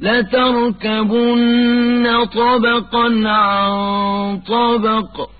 لتركبن طبقا عن طبق.